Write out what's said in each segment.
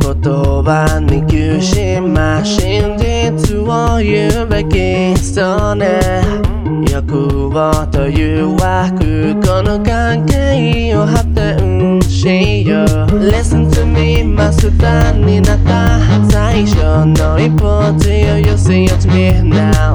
葉に苦しま真実を言うべきそうね。欲望という枠この関係を発展しよう。Listen to me マスターになった最初の一歩強い You see it to me now.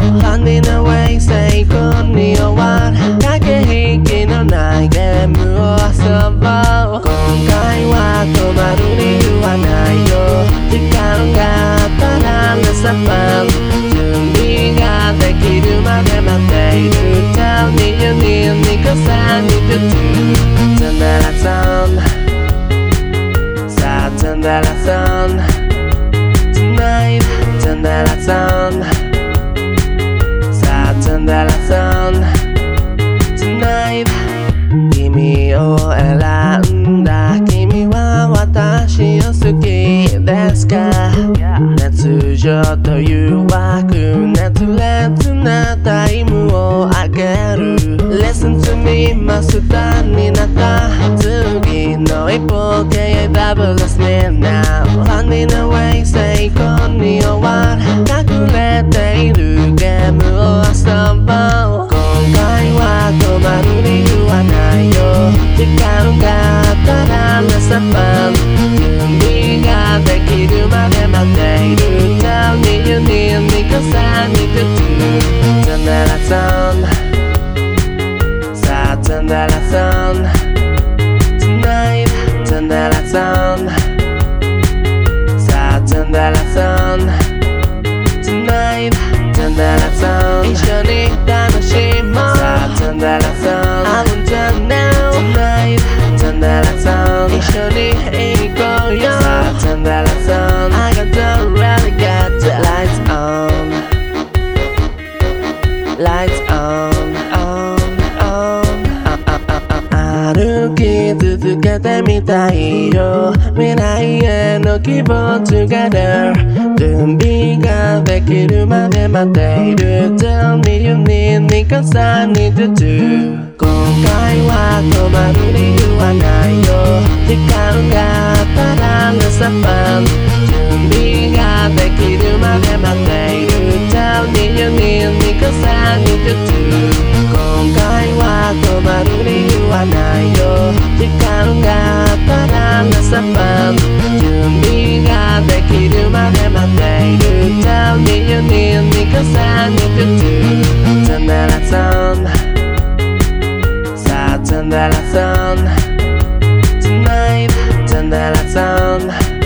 That lights on Tonight Turn that lights on さあ Turn that lights on Tonight 君を選んだ君は私を好きですか熱情という枠熱烈なタイムをあげる Listen to me マスターになった次の一歩 KAWS me now Finding a way 成功に終わる隠れているゲームを遊ぼう今回は止まる理由はないよ時間があったら Let's have fun 準備ができるまで待っている Tell me you need me cause I need you to Turn that lights on さあ Turn that てみたいよ未来への希望 Together 準備ができるまで待っている Tell me you need me cause I need you to 今回は止まる理由はないよ時間があったら Let's have fun 準備ができるまで待っている Tell me you need me cause I need you to Manhattan